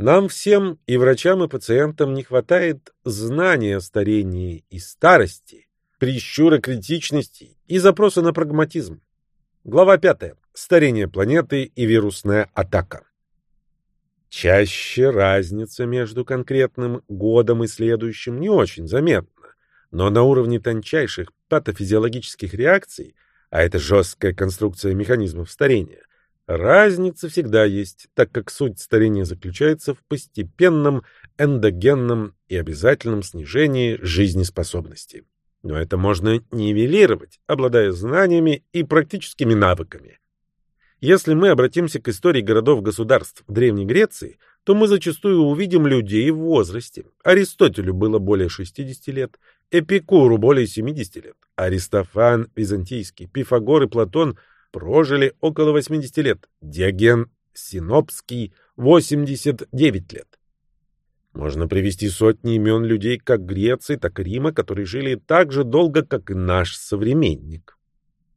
Нам всем, и врачам, и пациентам, не хватает знания о старении и старости, прищура критичности и запроса на прагматизм. Глава 5. Старение планеты и вирусная атака. Чаще разница между конкретным годом и следующим не очень заметна, но на уровне тончайших патофизиологических реакций, а это жесткая конструкция механизмов старения, разница всегда есть, так как суть старения заключается в постепенном эндогенном и обязательном снижении жизнеспособности. Но это можно нивелировать, обладая знаниями и практическими навыками. Если мы обратимся к истории городов-государств Древней Греции, то мы зачастую увидим людей в возрасте. Аристотелю было более 60 лет, Эпикуру более 70 лет, Аристофан Византийский, Пифагор и Платон прожили около 80 лет, Диоген Синопский 89 лет. Можно привести сотни имен людей как Греции, так и Рима, которые жили так же долго, как и наш современник.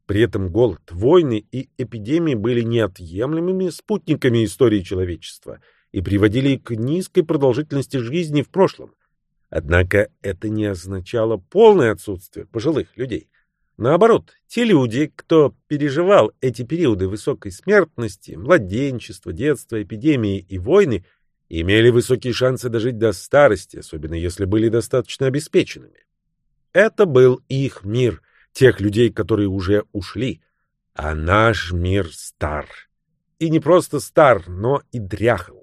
При этом голод, войны и эпидемии были неотъемлемыми спутниками истории человечества и приводили к низкой продолжительности жизни в прошлом. Однако это не означало полное отсутствие пожилых людей. Наоборот, те люди, кто переживал эти периоды высокой смертности, младенчества, детства, эпидемии и войны, имели высокие шансы дожить до старости, особенно если были достаточно обеспеченными. Это был их мир, тех людей, которые уже ушли. А наш мир стар. И не просто стар, но и дряхл.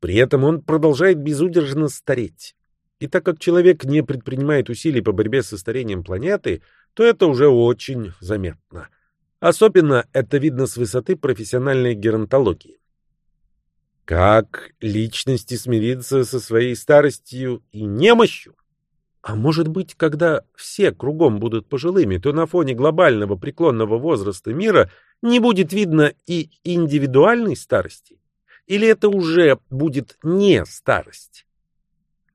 При этом он продолжает безудержно стареть. И так как человек не предпринимает усилий по борьбе со старением планеты, то это уже очень заметно. Особенно это видно с высоты профессиональной геронтологии. Как личности смириться со своей старостью и немощью? А может быть, когда все кругом будут пожилыми, то на фоне глобального преклонного возраста мира не будет видно и индивидуальной старости? Или это уже будет не старость?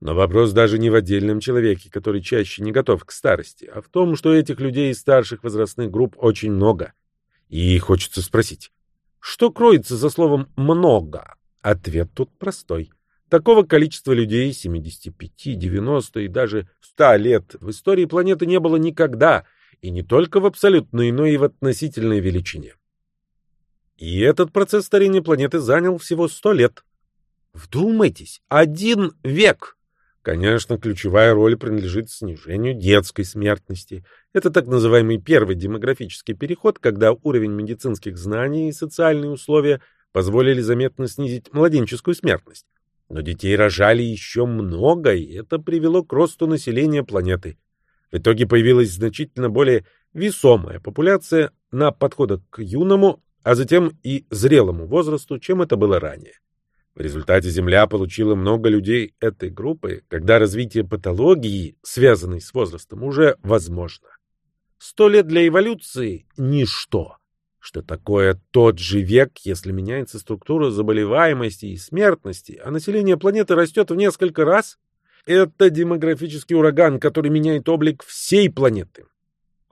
Но вопрос даже не в отдельном человеке, который чаще не готов к старости, а в том, что этих людей из старших возрастных групп очень много. И хочется спросить, что кроется за словом «много»? Ответ тут простой. Такого количества людей 75, 90 и даже 100 лет в истории планеты не было никогда, и не только в абсолютной, но и в относительной величине. И этот процесс старения планеты занял всего 100 лет. Вдумайтесь, один век! Конечно, ключевая роль принадлежит снижению детской смертности. Это так называемый первый демографический переход, когда уровень медицинских знаний и социальные условия позволили заметно снизить младенческую смертность. Но детей рожали еще много, и это привело к росту населения планеты. В итоге появилась значительно более весомая популяция на подходах к юному, а затем и зрелому возрасту, чем это было ранее. В результате Земля получила много людей этой группы, когда развитие патологии, связанной с возрастом, уже возможно. Сто лет для эволюции — ничто. Что такое тот же век, если меняется структура заболеваемости и смертности, а население планеты растет в несколько раз? Это демографический ураган, который меняет облик всей планеты.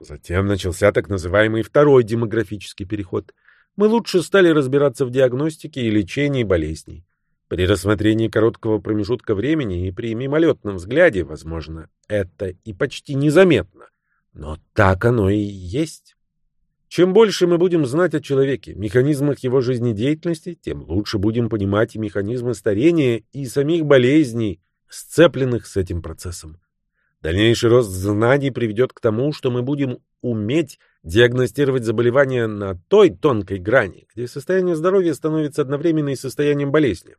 Затем начался так называемый второй демографический переход. Мы лучше стали разбираться в диагностике и лечении болезней. При рассмотрении короткого промежутка времени и при мимолетном взгляде, возможно, это и почти незаметно. Но так оно и есть. Чем больше мы будем знать о человеке, механизмах его жизнедеятельности, тем лучше будем понимать и механизмы старения, и самих болезней, сцепленных с этим процессом. Дальнейший рост знаний приведет к тому, что мы будем уметь диагностировать заболевания на той тонкой грани, где состояние здоровья становится одновременно и состоянием болезни.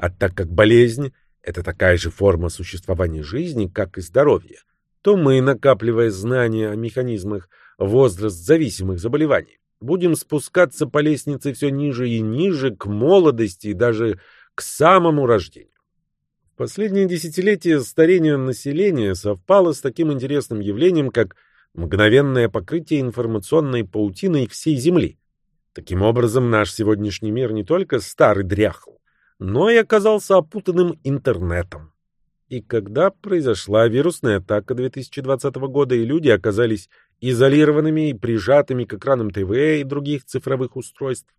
А так как болезнь — это такая же форма существования жизни, как и здоровье, то мы, накапливая знания о механизмах возраст зависимых заболеваний. Будем спускаться по лестнице все ниже и ниже к молодости и даже к самому рождению. В последние десятилетия старение населения совпало с таким интересным явлением, как мгновенное покрытие информационной паутиной всей Земли. Таким образом, наш сегодняшний мир не только старый дряхл, но и оказался опутанным интернетом. И когда произошла вирусная атака 2020 года, и люди оказались изолированными и прижатыми к экранам ТВ и других цифровых устройств,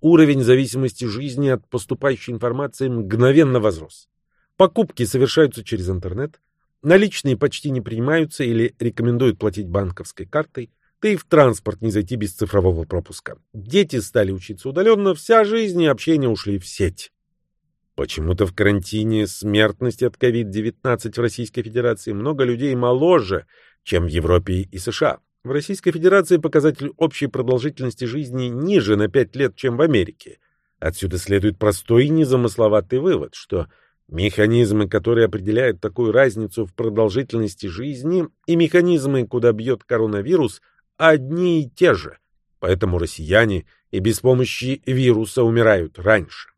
Уровень зависимости жизни от поступающей информации мгновенно возрос. Покупки совершаются через интернет, наличные почти не принимаются или рекомендуют платить банковской картой, да и в транспорт не зайти без цифрового пропуска. Дети стали учиться удаленно, вся жизнь и общение ушли в сеть. Почему-то в карантине смертность от COVID-19 в Российской Федерации много людей моложе, чем в Европе и США. В Российской Федерации показатель общей продолжительности жизни ниже на 5 лет, чем в Америке. Отсюда следует простой и незамысловатый вывод, что механизмы, которые определяют такую разницу в продолжительности жизни, и механизмы, куда бьет коронавирус, одни и те же. Поэтому россияне и без помощи вируса умирают раньше.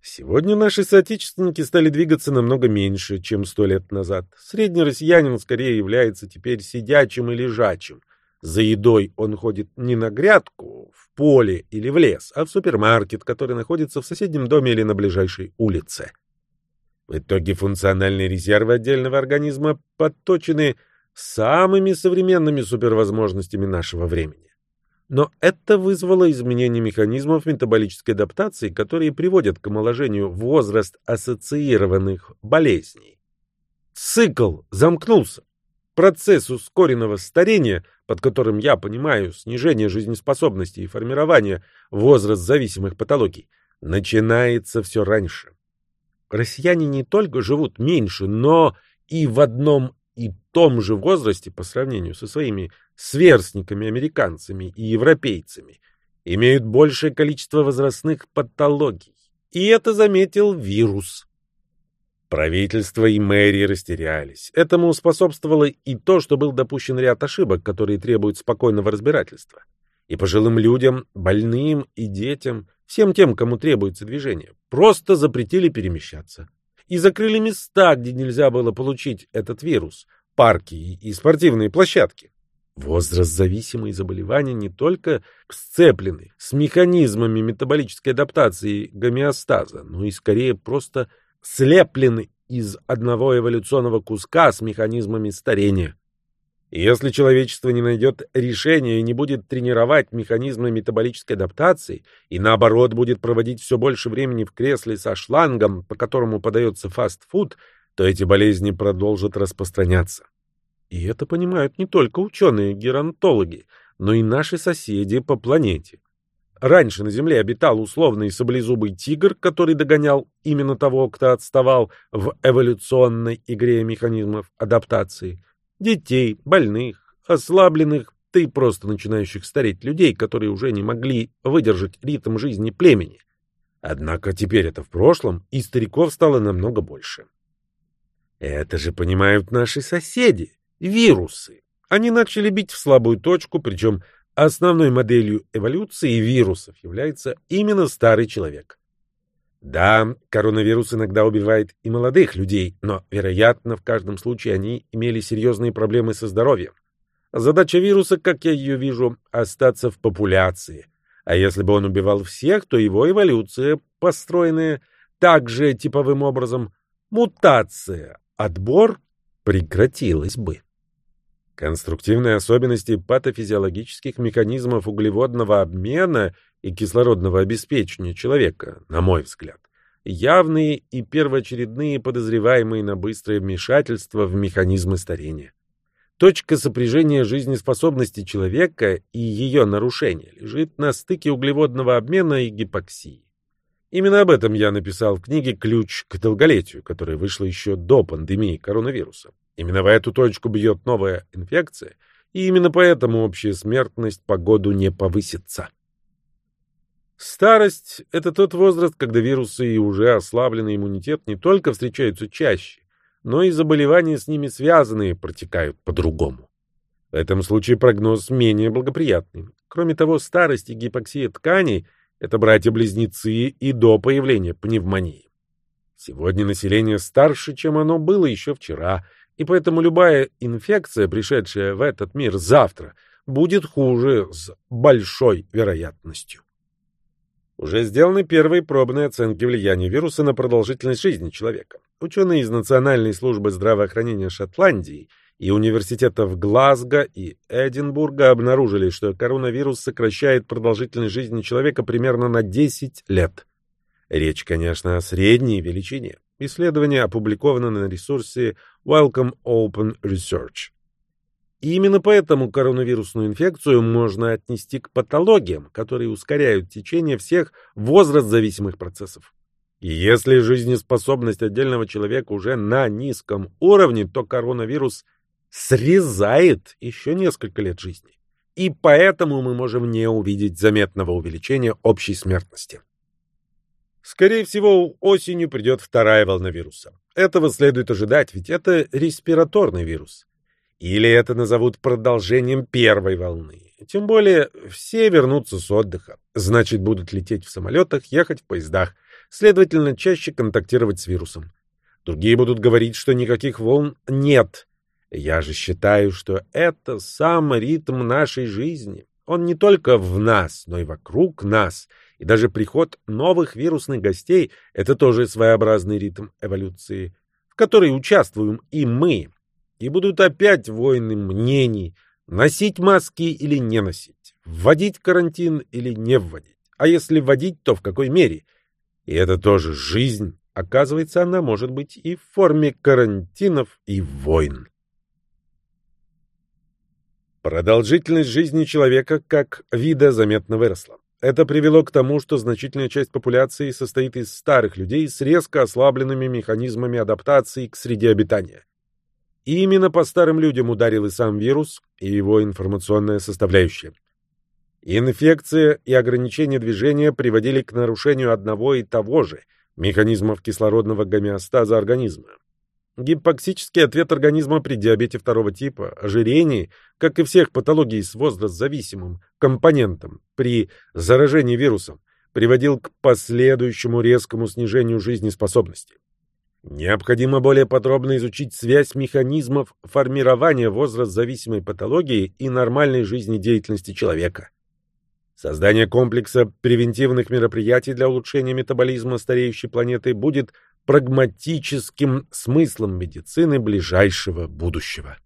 Сегодня наши соотечественники стали двигаться намного меньше, чем сто лет назад. Средний россиянин скорее является теперь сидячим и лежачим. За едой он ходит не на грядку, в поле или в лес, а в супермаркет, который находится в соседнем доме или на ближайшей улице. В итоге функциональные резервы отдельного организма подточены самыми современными супервозможностями нашего времени. Но это вызвало изменение механизмов метаболической адаптации, которые приводят к омоложению возраст ассоциированных болезней. Цикл замкнулся. Процесс ускоренного старения, под которым я понимаю снижение жизнеспособности и формирование возраст зависимых патологий, начинается все раньше. Россияне не только живут меньше, но и в одном и том же возрасте по сравнению со своими сверстниками-американцами и европейцами имеют большее количество возрастных патологий. И это заметил вирус. Правительство и мэрии растерялись. Этому способствовало и то, что был допущен ряд ошибок, которые требуют спокойного разбирательства. И пожилым людям, больным и детям, всем тем, кому требуется движение, просто запретили перемещаться. И закрыли места, где нельзя было получить этот вирус, парки и спортивные площадки. Возраст-зависимые заболевания не только сцеплены с механизмами метаболической адаптации гомеостаза, но и скорее просто слеплены из одного эволюционного куска с механизмами старения. Если человечество не найдет решения и не будет тренировать механизмы метаболической адаптации, и наоборот будет проводить все больше времени в кресле со шлангом, по которому подается фастфуд, то эти болезни продолжат распространяться. И это понимают не только ученые-геронтологи, но и наши соседи по планете. Раньше на Земле обитал условный саблезубый тигр, который догонял именно того, кто отставал в эволюционной игре механизмов адаптации. Детей, больных, ослабленных, да и просто начинающих стареть людей, которые уже не могли выдержать ритм жизни племени. Однако теперь это в прошлом, и стариков стало намного больше. Это же понимают наши соседи вирусы. Они начали бить в слабую точку, причем основной моделью эволюции вирусов является именно старый человек. Да, коронавирус иногда убивает и молодых людей, но, вероятно, в каждом случае они имели серьезные проблемы со здоровьем. Задача вируса, как я ее вижу, остаться в популяции. А если бы он убивал всех, то его эволюция, построенная также типовым образом, мутация, отбор, прекратилась бы. Конструктивные особенности патофизиологических механизмов углеводного обмена и кислородного обеспечения человека, на мой взгляд, явные и первоочередные подозреваемые на быстрое вмешательство в механизмы старения. Точка сопряжения жизнеспособности человека и ее нарушения лежит на стыке углеводного обмена и гипоксии. Именно об этом я написал в книге «Ключ к долголетию», которая вышла еще до пандемии коронавируса. Именно в эту точку бьет новая инфекция, и именно поэтому общая смертность по году не повысится. Старость — это тот возраст, когда вирусы и уже ослабленный иммунитет не только встречаются чаще, но и заболевания с ними связанные протекают по-другому. В этом случае прогноз менее благоприятный. Кроме того, старость и гипоксия тканей — это братья-близнецы и до появления пневмонии. Сегодня население старше, чем оно было еще вчера — и поэтому любая инфекция, пришедшая в этот мир завтра, будет хуже с большой вероятностью. Уже сделаны первые пробные оценки влияния вируса на продолжительность жизни человека. Ученые из Национальной службы здравоохранения Шотландии и университетов Глазго и Эдинбурга обнаружили, что коронавирус сокращает продолжительность жизни человека примерно на 10 лет. Речь, конечно, о средней величине. Исследование опубликовано на ресурсе Welcome Open Research. И именно поэтому коронавирусную инфекцию можно отнести к патологиям, которые ускоряют течение всех возраст-зависимых процессов. И если жизнеспособность отдельного человека уже на низком уровне, то коронавирус срезает еще несколько лет жизни. И поэтому мы можем не увидеть заметного увеличения общей смертности. Скорее всего, осенью придет вторая волна вируса. Этого следует ожидать, ведь это респираторный вирус. Или это назовут продолжением первой волны. Тем более, все вернутся с отдыха. Значит, будут лететь в самолетах, ехать в поездах. Следовательно, чаще контактировать с вирусом. Другие будут говорить, что никаких волн нет. Я же считаю, что это сам ритм нашей жизни. Он не только в нас, но и вокруг нас. И даже приход новых вирусных гостей — это тоже своеобразный ритм эволюции, в которой участвуем и мы. И будут опять войны мнений, носить маски или не носить, вводить карантин или не вводить. А если вводить, то в какой мере? И это тоже жизнь. Оказывается, она может быть и в форме карантинов и войн. Продолжительность жизни человека как вида заметно выросла. Это привело к тому, что значительная часть популяции состоит из старых людей с резко ослабленными механизмами адаптации к среде обитания. И именно по старым людям ударил и сам вирус, и его информационная составляющая. Инфекция и ограничение движения приводили к нарушению одного и того же механизмов кислородного гомеостаза организма. Гипоксический ответ организма при диабете второго типа, ожирении, как и всех патологий с возраст-зависимым компонентом при заражении вирусом, приводил к последующему резкому снижению жизнеспособности. Необходимо более подробно изучить связь механизмов формирования возраст-зависимой патологии и нормальной жизнедеятельности человека. Создание комплекса превентивных мероприятий для улучшения метаболизма стареющей планеты будет прагматическим смыслом медицины ближайшего будущего.